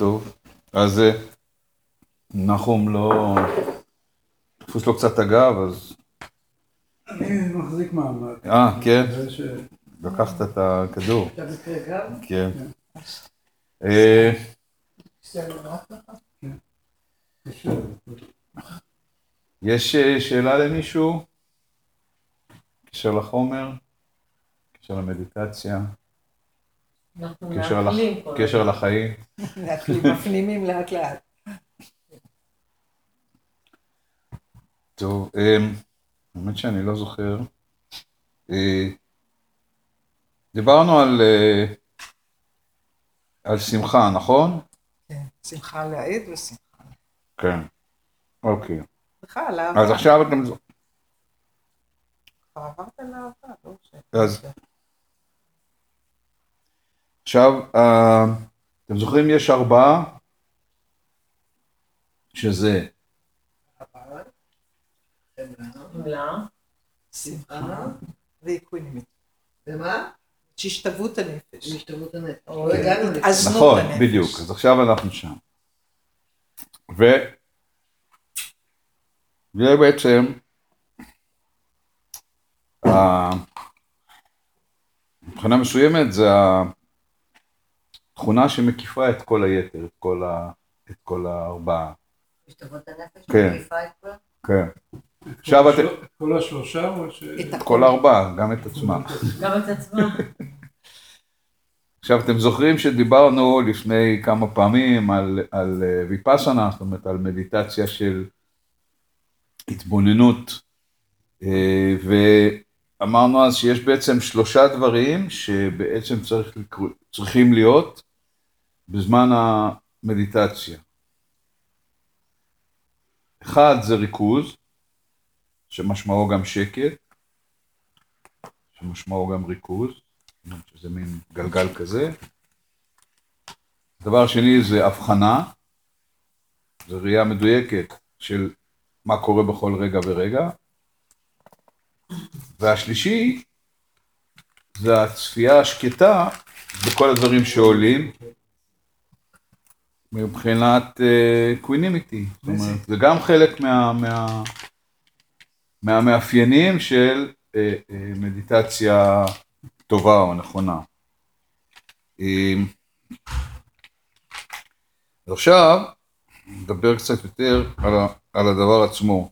טוב, אז אה, נחום לא... תפוס לו קצת הגב, אז... אני מחזיק מעמד. אה, כן? לקחת את הכדור. אתה מקרה גב? כן. אה. יש אה, שאלה למישהו? קשר לחומר? קשר למדיטציה? אנחנו קשר לח- מאכילים כל קשר. לחיים? מפנימים לאט לאט. טוב, אמ, האמת שאני לא זוכר. אה, דיברנו על, אה, על שמחה, נכון? כן, שמחה להעיד ושמחה. כן. אוקיי. שמחה על אהבה. אז עכשיו אתם... כבר עברת לאהבה, לא ש... אז- עכשיו, אה, אתם זוכרים יש ארבעה? שזה. ומה? שהשתוות הנפש. הנפש. התאזנות נכון. בדיוק, אז עכשיו אנחנו שם. ו... זה בעצם ה- מבחינה מסוימת זה התכונה שמקיפה את כל היתר, את כל, ה... את כל הארבעה. השתלבות הנפש? כן. מקיפה את כולם? כן. עכשיו כל אתם- השלוש- כל השלושה או ש... את את כל הארבעה, גם את עצמה. גם את עצמה. עכשיו אתם זוכרים שדיברנו לפני כמה פעמים על, על אה, ויפאסנה, זאת אומרת על מדיטציה של התבוננות, אה, ואמרנו אז שיש בעצם שלושה דברים שבעצם צריך, צריכים להיות בזמן המדיטציה. אחד זה ריכוז, שמשמעו גם שקט, שמשמעו גם ריכוז. שזה מין גלגל כזה. דבר שני זה הבחנה, זה ראייה מדויקת של מה קורה בכל רגע ורגע. והשלישי זה הצפייה השקטה בכל הדברים שעולים מבחינת קווינימיטי. זאת אומרת, זה גם חלק מה, מה, מהמאפיינים של אה, אה, מדיטציה טובה או נכונה. אמ, עכשיו נדבר קצת יותר על, ה, על הדבר עצמו.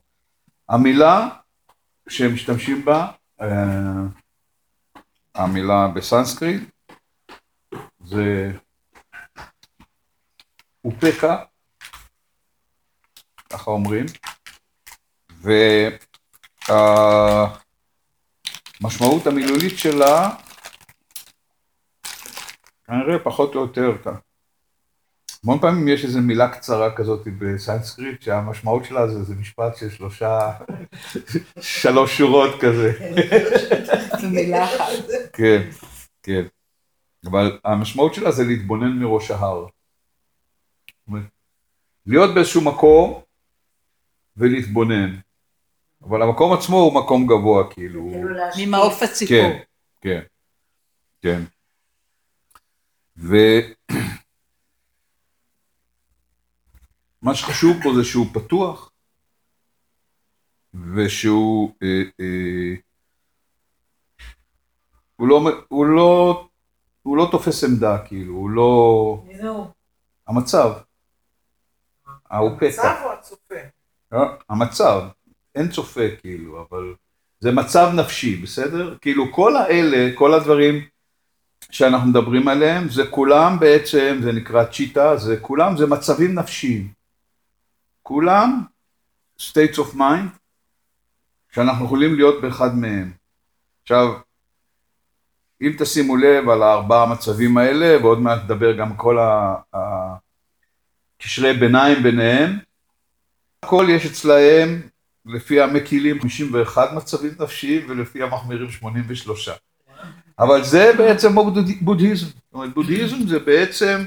המילה שהם משתמשים בה, אה, המילה בסנסקריט, זה אופקה, ככה אומרים, והמשמעות המילולית שלה כנראה פחות או יותר אתה. המון פעמים יש איזו מילה קצרה כזאת בסנסקריט שהמשמעות שלה זה, זה משפט של שלושה, שלוש שורות כזה. מילה אחת. כן, כן. אבל המשמעות שלה זה להתבונן מראש ההר. להיות באיזשהו מקום ולהתבונן. אבל המקום עצמו הוא מקום גבוה, כאילו. הוא- כאילו. ממעוף הציפור. כן, כן, כן. ומה שחשוב פה זה שהוא פתוח, ושהוא אה, אה, הוא לא, הוא לא, הוא לא תופס עמדה, כאילו, הוא לא... מי זה הוא? המצב. האופקה. הצו או הצופה? אה, המצב, אין צופה כאילו, אבל זה מצב נפשי, בסדר? כאילו כל האלה, כל הדברים שאנחנו מדברים עליהם, זה כולם בעצם, זה נקרא צ'יטה, זה כולם, זה מצבים נפשיים. כולם states of mind, שאנחנו יכולים להיות באחד מהם. עכשיו, אם תשימו לב על הארבעה המצבים האלה, ועוד מעט נדבר גם כל הקשרי ביניים ביניהם, הכל יש אצלהם, לפי המקילים 51 מצבים נפשיים ולפי המחמירים 83. אבל זה בעצם. בודהיזם. זאת אומרת, בודהיזם זה בעצם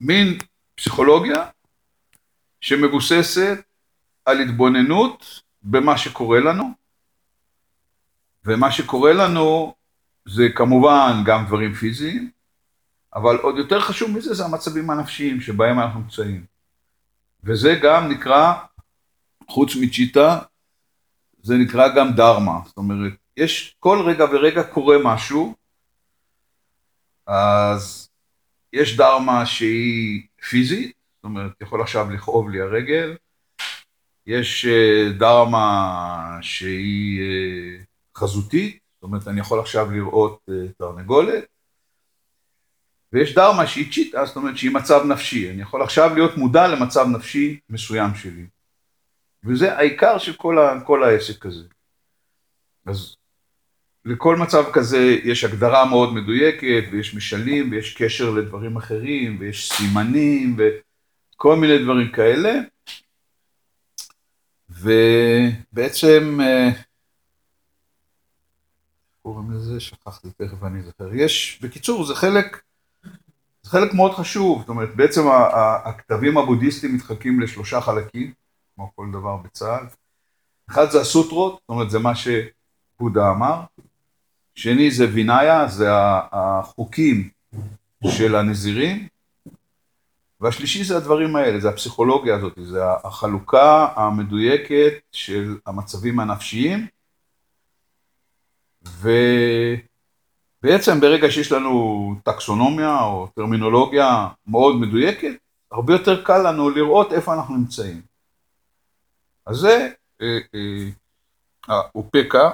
מין פסיכולוגיה שמבוססת על התבוננות במה שקורה לנו, ומה שקורה לנו זה כמובן גם דברים פיזיים, אבל עוד יותר חשוב מזה זה המצבים הנפשיים שבהם אנחנו נמצאים. וזה גם נקרא, חוץ מצ'יטה, זה נקרא גם דרמה. זאת אומרת, יש כל רגע ורגע קורה משהו, אז יש דרמה שהיא פיזית, זאת אומרת, יכול עכשיו לכאוב לי הרגל, יש אה, דרמה שהיא אה, חזותית, זאת אומרת, אני יכול עכשיו לראות אה, תרנגולת, ויש דרמה שהיא צ'יטה, זאת אומרת שהיא מצב נפשי, אני יכול עכשיו להיות מודע למצב נפשי מסוים שלי. וזה העיקר של כל, ה, כל העסק הזה. אז לכל מצב כזה יש הגדרה מאוד מדויקת, ויש משלים, ויש קשר לדברים אחרים, ויש סימנים, וכל מיני דברים כאלה. ובעצם, אה, קוראים לזה? שכחתי תכף אני זוכר. יש, בקיצור, זה חלק, חלק מאוד חשוב. זאת אומרת, בעצם הכתבים הבודהיסטיים מתחלקים לשלושה חלקים, כמו כל דבר בצה"ל. אחד זה הסוטרות, זאת אומרת, זה מה שבודה אמר. שני זה וינאיה, זה החוקים של הנזירים. והשלישי זה הדברים האלה, זה הפסיכולוגיה הזאת, זה החלוקה המדויקת של המצבים הנפשיים. ובעצם ברגע שיש לנו טקסונומיה או טרמינולוגיה מאוד מדויקת, הרבה יותר קל לנו לראות איפה אנחנו נמצאים. אז זה אה, אה, האופקה,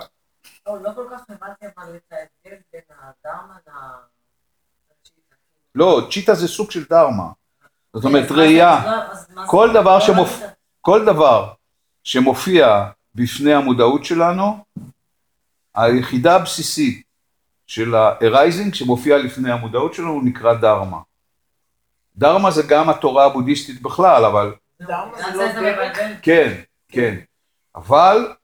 לא, לא כל כך הבנתי אבל את ההבדל בין הדרמה ל... לא, צ'יטה זה סוג של דרמה. זאת אומרת, אז מה ראייה, דבר. כל דבר שמופיע בפני המודעות שלנו, היחידה הבסיסית של ה-arising שמופיע לפני המודעות שלנו הוא נקרא דרמה. דרמה זה גם התורה הבודהיסטית בכלל, אבל דרמה זה לא. כן, כן. אבל